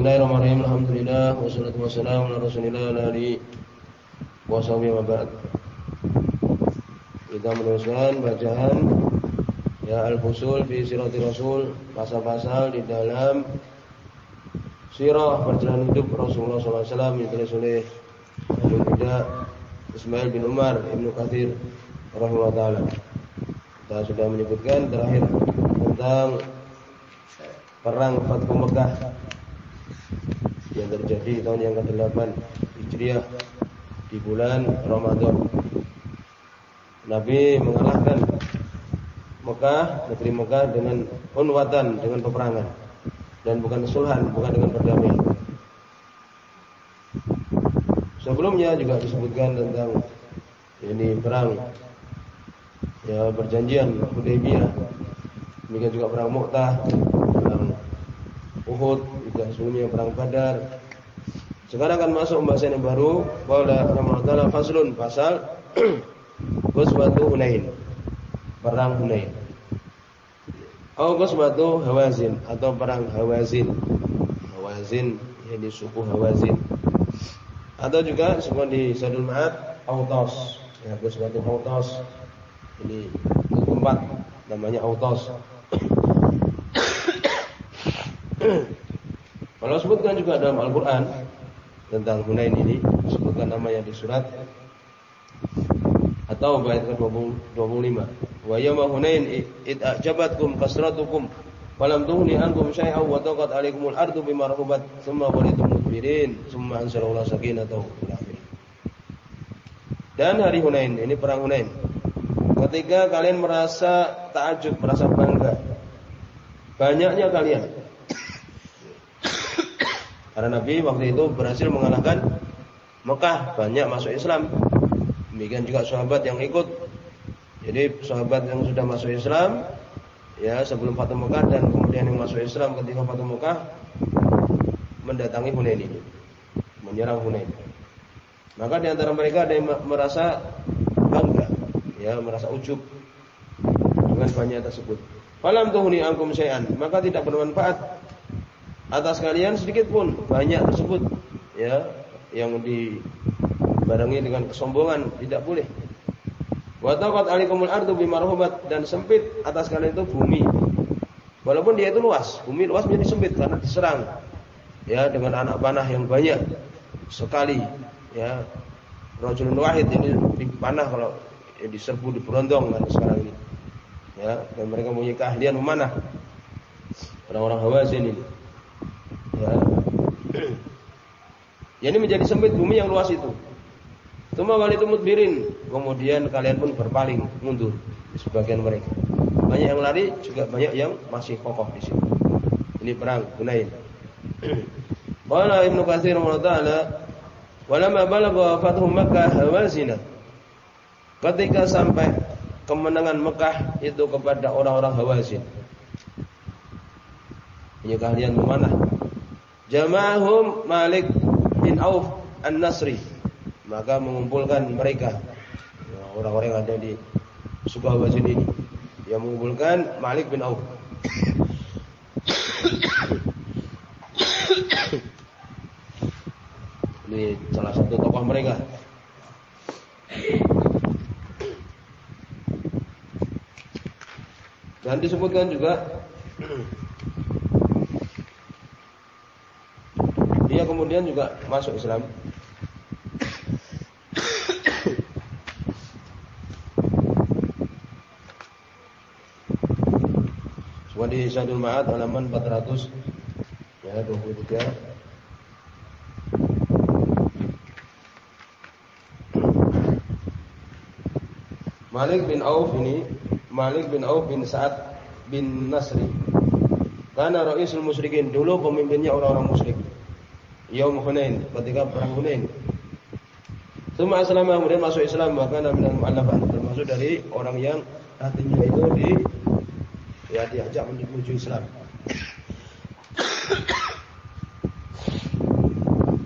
Bismillahirrahmanirrahim. Alhamdulillah wassalatu wassalamu ala Rasulillah wa alihi wa Kita meneruskan bacaan ya al-fusul fi sirati Rasul, pasal-pasal di dalam sirah perjalanan hidup Rasulullah SAW yang ditulis oleh Ismail bin Umar Ibnu Katsir rahimahullah taala. Kita sudah menyebutkan terakhir tentang perang Fathu Mekah terjadi tahun yang ke-8 Hijriah di bulan Ramadan. Nabi mengalahkan Mekah, negeri Mekah dengan unwatan, dengan peperangan dan bukan sulhan, bukan dengan perdamaian. Sebelumnya juga disebutkan tentang ini perang ya perjanjian Hudaybiyah. Demikian juga perang Mu'tah, Uhud, juga sebelumnya perang Badar. Sekarang akan masuk pembahasan yang baru. Qala Ramadhan faslun pasal Ghazwatu Hunain. Perang Hunain. Atau Ghazwatu Hawazin atau perang Hawazin. Hawazin ini suku Hawazin. Atau juga semua di Sadul Ma'ad Autos. Ya, Ghazwatu Autos. Ini keempat namanya Autos. Kalau sebutkan juga dalam Al-Quran tentang Hunain ini, sebutkan namanya di surat atau ayat ke-25. Wa yawma Hunain id ajabatkum kasratukum falam tuhni ankum syai'aw wa taqat 'alaikumul ardu bima rahabat thumma walitum mudbirin thumma anzalallahu sakinatahu. Dan hari Hunain, ini perang Hunain. Ketika kalian merasa takjub, merasa bangga. Banyaknya kalian karena Nabi waktu itu berhasil mengalahkan Mekah, banyak masuk Islam. Demikian juga sahabat yang ikut. Jadi sahabat yang sudah masuk Islam ya sebelum Fatu Mekah dan kemudian yang masuk Islam ketika Fatu Mekah mendatangi Hunain ini. Menyerang Hunain. Maka di antara mereka ada yang merasa bangga, ya, merasa ujub dengan banyak tersebut. Falam tuhuni angkum syai'an, maka tidak bermanfaat atas kalian sedikit pun banyak tersebut ya yang dibarengi dengan kesombongan tidak boleh. Wa taqat alikumul ardu bimarhubat dan sempit atas kalian itu bumi. Walaupun dia itu luas, bumi luas menjadi sempit karena diserang ya dengan anak panah yang banyak sekali ya. Rajulun wahid ini panah kalau ya, diserbu di berondong kan sekarang ini. Ya, dan mereka punya keahlian memanah. Orang-orang Hawazin ini. Ya. ya ini menjadi sempit bumi yang luas itu. Tuma itu mudbirin. Kemudian kalian pun berpaling mundur di sebagian mereka. Banyak yang lari juga banyak yang masih kokoh di sini. Ini perang Hunain. Qala Ibnu Katsir taala walamma balagha fathu Makkah hawazina. Ketika sampai kemenangan Mekah itu kepada orang-orang Hawazin. Ini kalian memanah Jama'ahum Malik bin Auf An-Nasri. Maka mengumpulkan mereka orang-orang yang ada di Sukawajin ini. Yang mengumpulkan Malik bin Auf. Ini salah satu tokoh mereka. Dan disebutkan juga dia kemudian juga masuk Islam. Semua di Syadul Ma'ad halaman 400 ya 23 Malik bin Auf ini Malik bin Auf bin Sa'ad bin Nasri. Karena Ra'isul Musyrikin dulu pemimpinnya orang-orang musyrik Yaum Hunain, ketika perang Hunain. Semua aslama kemudian masuk Islam bahkan minal mu'allafan termasuk dari orang yang hatinya itu di ya diajak menuju Islam.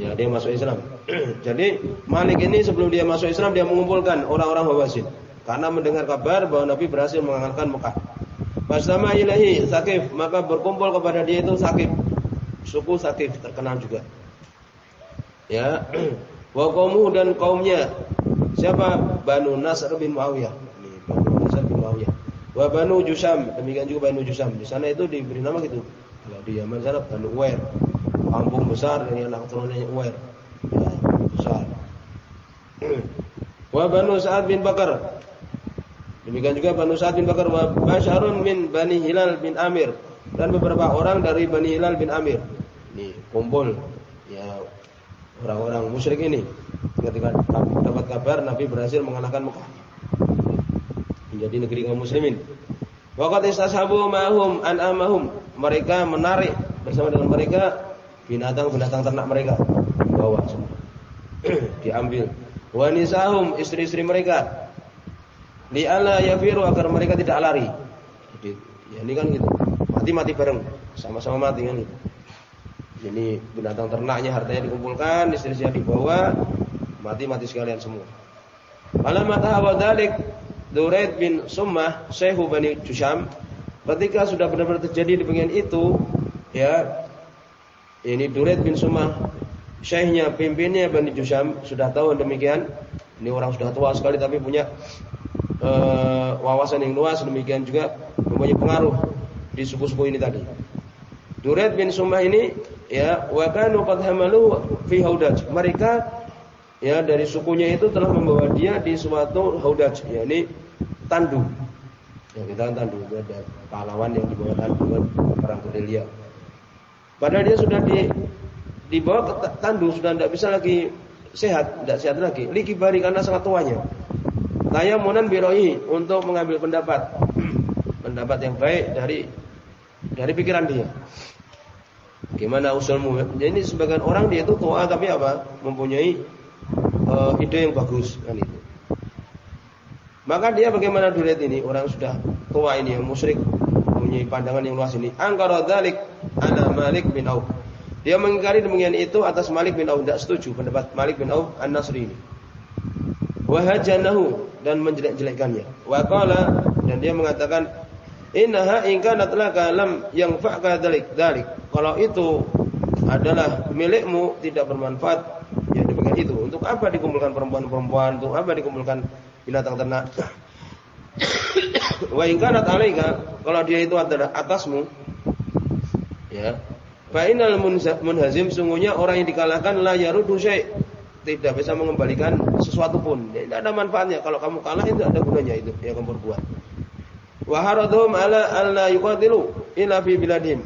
ya dia masuk Islam. Jadi Malik ini sebelum dia masuk Islam dia mengumpulkan orang-orang Hawazin karena mendengar kabar bahwa Nabi berhasil mengalahkan Mekah. Bersama ilahi Sakif maka berkumpul kepada dia itu Sakif suku Sakif terkenal juga. Ya. Wa qaumu dan kaumnya. Siapa? Banu Nasr bin Muawiyah. Ini Banu Nasr bin Muawiyah. Wa Banu Jusam, demikian juga Banu Jusam. Di sana itu diberi nama gitu. Kalau di Yaman sana Banu Uwair. Kampung besar dengan anak turunannya Uwair. Ya, besar. Wa Banu Sa'ad bin Bakar. Demikian juga Banu Sa'ad bin Bakar wa Basyarun min Bani Hilal bin Amir dan beberapa orang dari Bani Hilal bin Amir. Ini kumpul ya orang-orang musyrik ini ketika dapat kabar Nabi berhasil mengalahkan Mekah menjadi negeri kaum muslimin. Waqat istashabu ma'hum an'amahum. Mereka menarik bersama dengan mereka binatang-binatang ternak mereka bawa semua. Diambil. Wanisahum istri-istri mereka. Li ala yafiru agar mereka tidak lari. Jadi ya ini kan gitu. Mati-mati bareng, sama-sama mati kan gitu. Jadi binatang ternaknya hartanya dikumpulkan, istri-istrinya dibawa, mati-mati sekalian semua. Malam mata awal dalik Duraid bin Summah Syekhu Bani Jusham ketika sudah benar-benar terjadi di bagian itu ya ini Duraid bin Summah Syekhnya pimpinnya Bani Jusham sudah tahu demikian ini orang sudah tua sekali tapi punya uh, wawasan yang luas demikian juga mempunyai pengaruh di suku-suku ini tadi Duraid bin Summah ini ya wa kanu qad hamalu fi haudaj. Mereka ya dari sukunya itu telah membawa dia di suatu haudaj yakni tandu. Ya kita kan tandu ada pahlawan yang dibawa tandu kan perang gerilya padahal dia sudah di dibawa ke tandu sudah tidak bisa lagi sehat tidak sehat lagi. Liki bari karena sangat tuanya. Monan biroi untuk mengambil pendapat. Pendapat yang baik dari dari pikiran dia Gimana usulmu? Jadi sebagian orang dia itu tua tapi apa? Mempunyai uh, ide yang bagus kan itu. Maka dia bagaimana duret ini orang sudah tua ini yang musyrik punya pandangan yang luas ini. Angkara dzalik ana Malik bin Auf. Dia mengingkari demikian itu atas Malik bin Auf tidak setuju pendapat Malik bin Auf An-Nasri ini. Wahajanahu dan menjelek-jelekkannya. Wa qala dan dia mengatakan innaha in kanat laka lam yang fa'ka dzalik dzalik. Kalau itu adalah milikmu tidak bermanfaat dengan itu. Untuk apa dikumpulkan perempuan-perempuan? Untuk apa dikumpulkan binatang ternak? Wa in kanat alaika, kalau dia itu adalah atasmu, ya. Fa innal munhazim sungguhnya orang yang dikalahkan la yarudu syai' tidak bisa mengembalikan sesuatu pun. Tidak ada manfaatnya. Kalau kamu kalah itu ada gunanya itu yang kamu perbuat. Wa haradhum ala alla yuqatilu ila fi biladihim.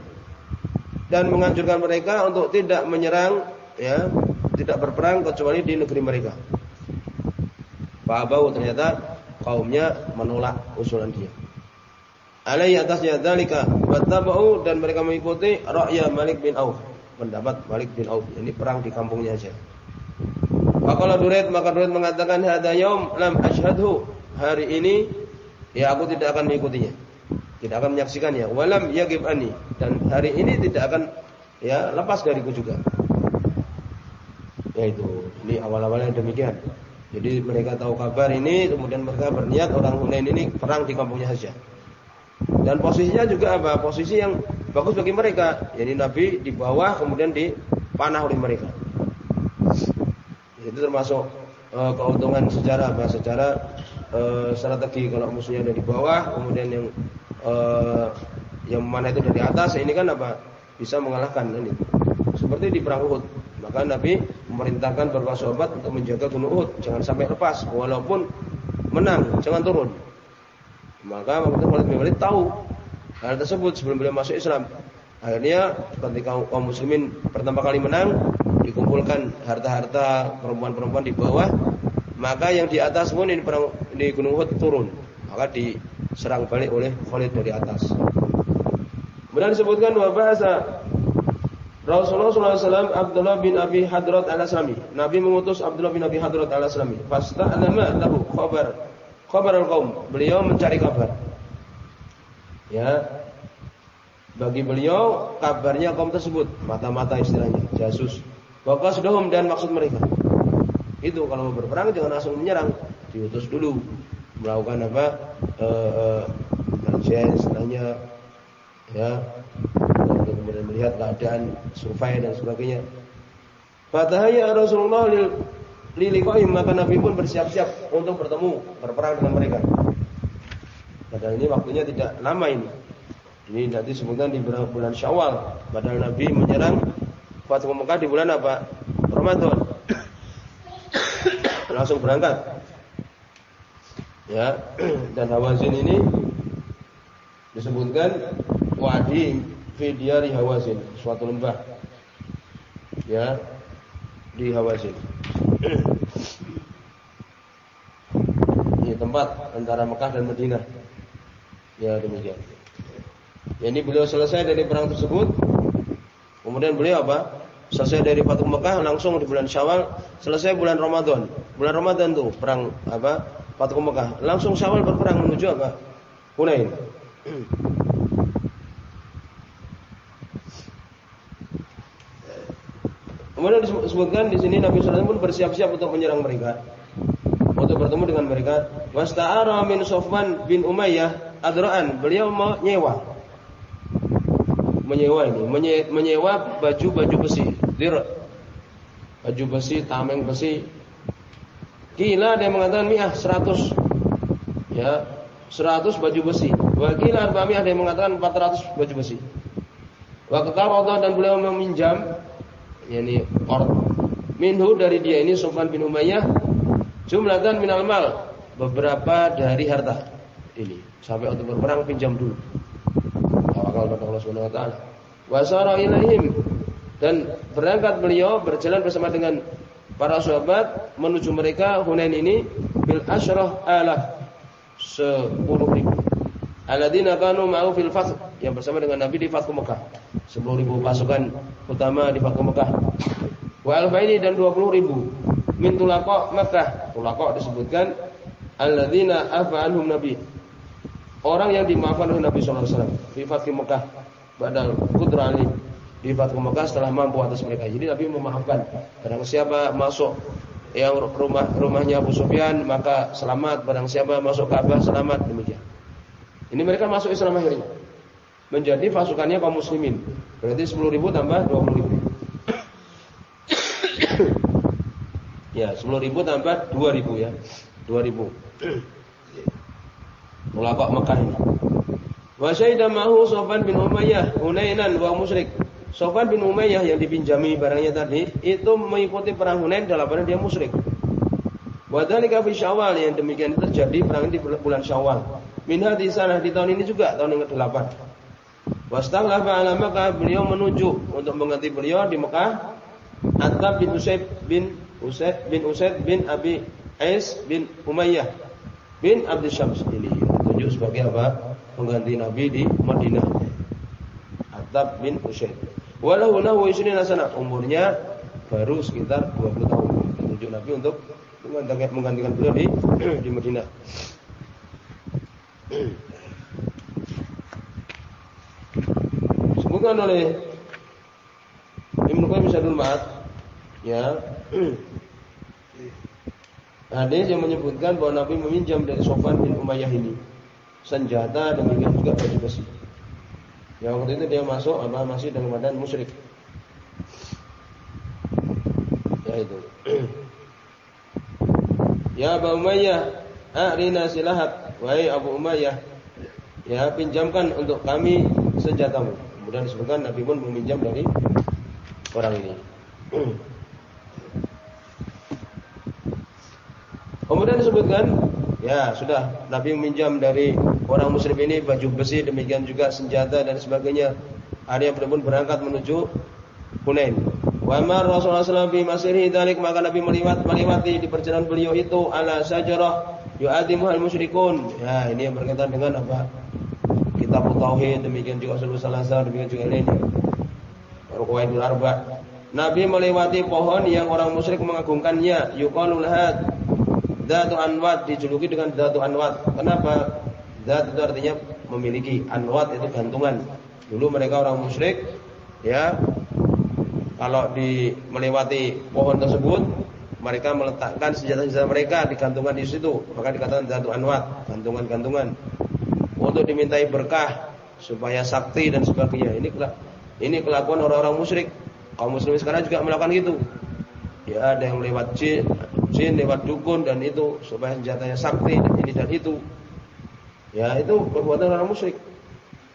Dan menganjurkan mereka untuk tidak menyerang ya tidak berperang kecuali di negeri mereka. Fa'abau ternyata kaumnya menolak usulan dia. Alai atasnya dalika wattaba'u dan mereka mengikuti ra'ya Malik bin Auf, pendapat Malik bin Auf. Ini perang di kampungnya aja. Faqala Durait maka Durait mengatakan hadza yaum lam ashhadhu. Hari ini ya aku tidak akan mengikutinya. Tidak akan menyaksikannya. Walam yagib ani dan hari ini tidak akan ya lepas dariku juga. Ya itu, ini awal-awalnya demikian. Jadi mereka tahu kabar ini, kemudian mereka berniat orang Hunain ini perang di kampungnya saja. Dan posisinya juga apa? Posisi yang bagus bagi mereka. Jadi Nabi di bawah, kemudian dipanah oleh mereka. Itu termasuk uh, keuntungan secara apa? Secara strategi kalau musuhnya ada di bawah, kemudian yang uh, yang mana itu dari atas, ini kan apa? Bisa mengalahkan ini. Seperti di perang Uhud. Maka Nabi memerintahkan beberapa sahabat untuk menjaga Gunung Uhud, jangan sampai lepas walaupun menang, jangan turun. Maka waktu Khalid bin tahu hal tersebut sebelum beliau masuk Islam. Akhirnya ketika kaum muslimin pertama kali menang, dikumpulkan harta-harta perempuan-perempuan di bawah, maka yang di atas pun ini perang di Gunung Uhud turun. Maka diserang balik oleh Khalid dari atas. Kemudian disebutkan bahwa bahasa Rasulullah SAW Abdullah bin Abi Hadrat al-Aslami. Nabi mengutus Abdullah bin Abi Hadrat al-Aslami. Fasta'lama lahu khabar khabar al-qaum. Beliau mencari kabar. Ya. Bagi beliau kabarnya kaum tersebut, mata-mata istilahnya, jasus. Wa sudah dan maksud mereka. Itu kalau berperang jangan langsung menyerang, diutus dulu melakukan apa? Uh, uh, istilahnya ya untuk kemudian melihat keadaan survei dan sebagainya. Fatahaya Rasulullah lil liliqahim maka Nabi pun bersiap-siap untuk bertemu berperang dengan mereka. Padahal ini waktunya tidak lama ini. Ini nanti sebutkan di bulan Syawal. Padahal Nabi menyerang Fathu Mekah di bulan apa? Ramadan. Langsung berangkat. Ya, dan Hawazin ini disebutkan wadi fidyari Hawazin, suatu lembah. Ya, di Hawazin. Ini tempat antara Mekah dan Madinah. Ya demikian. Ya, ini beliau selesai dari perang tersebut. Kemudian beliau apa? Selesai dari Fathu Mekah langsung di bulan Syawal, selesai bulan Ramadan. Bulan Ramadan tuh perang apa? Fathu Mekah. Langsung Syawal berperang menuju apa? Hunain. Kemudian disebutkan di sini Nabi SAW pun bersiap-siap untuk menyerang mereka untuk bertemu dengan mereka. Wasta'ara min Sofman bin Umayyah adra'an. Beliau mau nyewa. Menyewa ini, menyewa baju-baju besi, dir. Baju besi, tameng besi. Kila dia mengatakan mi'ah 100. Ya, 100 baju besi. Wa kila arba'ah dia mengatakan 400 baju besi. Wa Allah dan beliau meminjam yakni minhu dari dia ini Sofwan bin Umayyah Jumlatan minal mal beberapa dari harta ini sampai untuk berperang pinjam dulu. Tawakal pada Allah Subhanahu wa taala. Wasara ilaihim dan berangkat beliau berjalan bersama dengan para sahabat menuju mereka Hunain ini bil asyrah alaf sepuluh ribu. Aladina kanu ma'u fil fath yang bersama dengan Nabi di Fathu Mekah. Sepuluh ribu pasukan utama di Fathu Mekah. Wa alfaini dan dua puluh ribu min tulaqah Makkah. Tulaqah disebutkan alladzina afa anhum nabi. Orang yang dimaafkan oleh Nabi sallallahu alaihi wasallam di Fathu Mekah badal Qudra di Fathu Mekah setelah mampu atas mereka. Jadi Nabi memaafkan. Barang siapa masuk yang rumah rumahnya Abu Sufyan maka selamat. Barang siapa masuk Ka'bah selamat demikian. Ini mereka masuk Islam akhirnya. Menjadi pasukannya kaum muslimin. Berarti 10 ribu tambah 20 ribu. Ya, 10 ribu tambah 2 ribu ya. 2 ribu. Mulaqah Mekah ini. Wa mahu Sofan bin Umayyah Hunainan wa musyrik. Sofan bin Umayyah yang dipinjami barangnya tadi itu mengikuti perang Hunain dalam pada dia musyrik. Wa dzalika fi Syawal yang demikian terjadi perang di bulan Syawal. Min di sana di tahun ini juga tahun yang ke-8. Wastaghlafa ala Makkah beliau menuju untuk mengganti beliau di Mekah Atab bin Usaid bin Usaid bin Usaid bin Abi Ais bin Umayyah bin Abdul Syams ini ditunjuk sebagai apa? Pengganti Nabi di Madinah. Atab bin Usaid. Walau lahu isrina sana umurnya baru sekitar 20 tahun. Ditunjuk Nabi untuk menggantikan beliau di di Madinah. Sebutkan oleh Ibnu Qayyim Sadul Ma'ad ya hadis yang menyebutkan bahwa Nabi meminjam dari Sofan bin Umayyah ini senjata demikian juga baju besi. Yang waktu itu dia masuk apa masih dalam badan musyrik. Ya itu. ya Abu Umayyah, arina silahat. Wahai Abu Umayyah, ya pinjamkan untuk kami senjatamu. Kemudian disebutkan Nabi pun meminjam dari orang ini. Kemudian disebutkan, ya sudah Nabi meminjam dari orang muslim ini baju besi, demikian juga senjata dan sebagainya. Ada yang pun berangkat menuju Hunain. Wa mar Rasulullah SAW fi masirhi dalik maka Nabi melewat melewati di perjalanan beliau itu ala sajarah yu'adimu al musyrikun. Ya, ini yang berkaitan dengan apa? Kitab tauhid, demikian juga usul salasa, demikian juga ini. Rukuaidul arba. Nabi melewati pohon yang orang musyrik mengagungkannya, yuqalul had Datu anwat dijuluki dengan datu anwat. Kenapa? Dat itu artinya memiliki, anwat itu gantungan. Dulu mereka orang musyrik, ya, kalau di melewati pohon tersebut, mereka meletakkan senjata-senjata mereka di gantungan di situ, maka dikatakan datu anwat, gantungan-gantungan. Untuk dimintai berkah supaya sakti dan sebagainya. Ini Ini kelakuan orang-orang musyrik. Kaum muslimin sekarang juga melakukan gitu. Ya, ada yang lewat jin, jin lewat dukun dan itu supaya senjatanya sakti dan ini dan itu. Ya, itu perbuatan orang musyrik.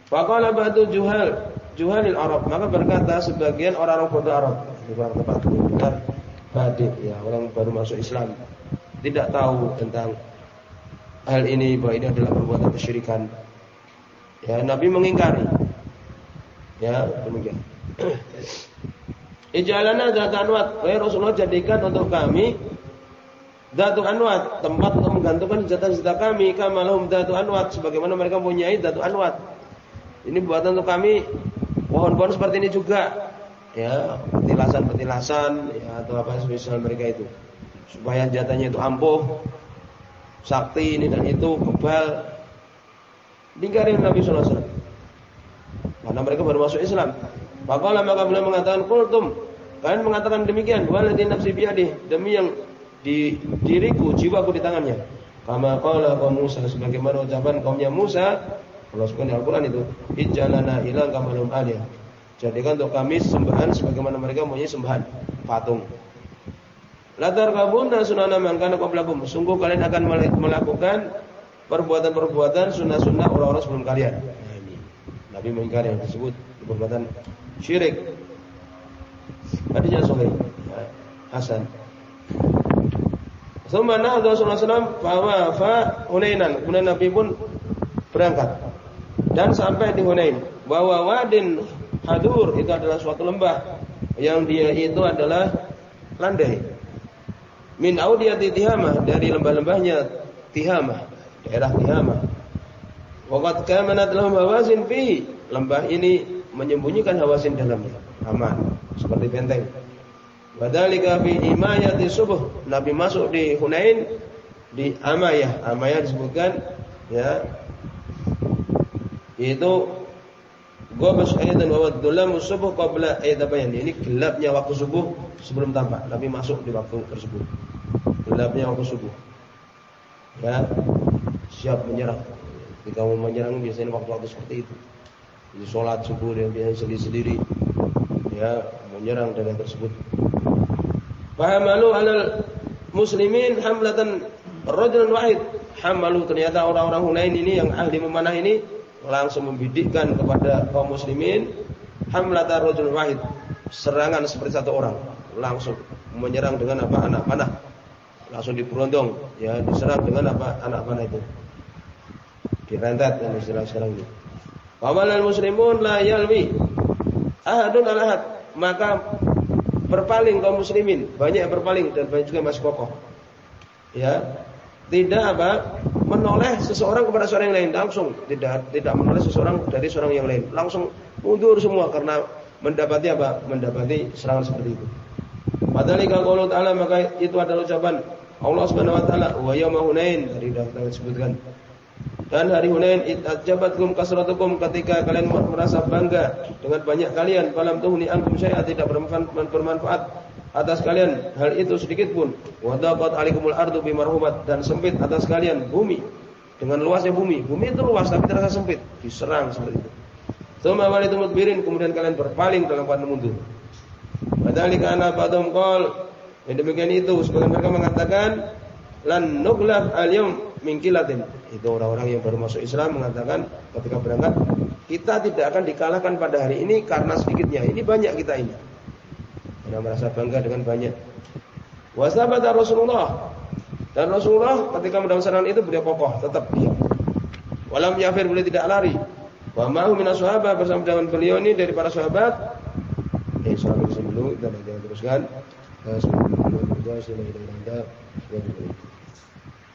Faqala ba'du juhal, juhalil Arab. Maka berkata sebagian orang-orang bodoh Arab, di tempat benar badik ya, orang baru masuk Islam. Tidak tahu tentang hal ini bahwa ini adalah perbuatan kesyirikan. Ya, Nabi mengingkari. Ya, demikian. Ijalana zat anwat. Wahai Rasulullah jadikan untuk kami Datu anwat, tempat untuk menggantungkan senjata-senjata kami, kamalahum datu anwat, sebagaimana mereka mempunyai datu anwat. Ini buatan untuk kami pohon-pohon seperti ini juga, ya petilasan-petilasan, ya atau apa spesial mereka itu, supaya senjatanya itu ampuh, sakti ini dan itu kebal. Dingkarin Nabi Sallallahu Alaihi Wasallam. Karena mereka baru masuk Islam. Maka maka beliau mengatakan kultum. Kalian mengatakan demikian. Waladhi nafsi biadih. Demi yang di diriku, jiwaku di tangannya. Kama qala kaum Musa sebagaimana ucapan kaumnya Musa. Allah sebutkan di Al-Qur'an itu, "Ij'alana ilang kamalum alih." Jadikan untuk kami sembahan sebagaimana mereka mempunyai sembahan patung. Latar kabunda sunana mangkana qablakum. Sungguh kalian akan melakukan perbuatan-perbuatan sunnah-sunnah orang-orang sebelum kalian. Nah, ini. Nabi mengingkari yang tersebut perbuatan syirik. Hadisnya sahih. Ya, Hasan. Summa nahda sallallahu alaihi fa Hunainan. Kemudian Nabi pun berangkat dan sampai di Hunain. Bahwa wadin hadur itu adalah suatu lembah yang dia itu adalah landai. Min audiyati Tihamah dari lembah-lembahnya Tihamah, daerah Tihamah. Waqad kamanat lahum hawasin fi. Lembah ini menyembunyikan hawasin dalamnya, aman seperti benteng. Wadalika fi imayati subuh. Nabi masuk di Hunain di Amayah. Amayah disebutkan ya itu Gobas ayat dan wawad dulam subuh qabla yang ini gelapnya waktu subuh sebelum tampak. Nabi masuk di waktu tersebut. Gelapnya waktu subuh. Ya, siap menyerang. Jika mau menyerang biasanya waktu-waktu seperti itu di sholat subuh dia biasa sendiri-sendiri ya menyerang daerah tersebut. Fahamalu alal muslimin hamlatan rajulun wahid. Hamalu ternyata orang-orang Hunain ini yang ahli memanah ini langsung membidikkan kepada kaum muslimin hamlatan rajulun wahid. Serangan seperti satu orang, langsung menyerang dengan apa anak panah. Langsung diberondong, ya diserang dengan apa anak panah itu. Direntet yang istilah sekarang ini. Wamalal muslimun la yalwi ahadun al ahad. Maka berpaling kaum muslimin, banyak yang berpaling dan banyak juga masih kokoh. Ya. Tidak apa? Menoleh seseorang kepada seorang yang lain langsung, tidak tidak menoleh seseorang dari seorang yang lain. Langsung mundur semua karena mendapati apa? Mendapati serangan seperti itu. Padahal kalau ta'ala maka itu adalah ucapan Allah Subhanahu wa taala wa yauma hunain tadi sudah kita sebutkan dan hari Hunain kum kasratukum ketika kalian merasa bangga dengan banyak kalian falam tuhni ankum syai'a tidak bermanfaat atas kalian. Hal itu sedikit pun. Wadaqat alikumul ardu bimarhumat dan sempit atas kalian bumi. Dengan luasnya bumi. Bumi itu luas tapi terasa sempit. Diserang seperti itu. Tsumma walitu mudbirin kemudian kalian berpaling dalam keadaan mundur. Padahal ana ba'dhum qol. Demikian itu sebagian mereka mengatakan lan nuglaf al-yawm mingkilatin. Itu orang-orang yang baru masuk Islam mengatakan ketika berangkat, kita tidak akan dikalahkan pada hari ini karena sedikitnya. Ini banyak kita ini. Karena merasa bangga dengan banyak. Wasabata Rasulullah. Dan Rasulullah ketika mendapat serangan itu beliau kokoh, tetap diam. Walam yafir beliau tidak lari. Wa ma'hu minas sahabat bersama dengan beliau ini dari para sahabat. Eh, sahabat dulu kita jangan teruskan. Bismillahirrahmanirrahim.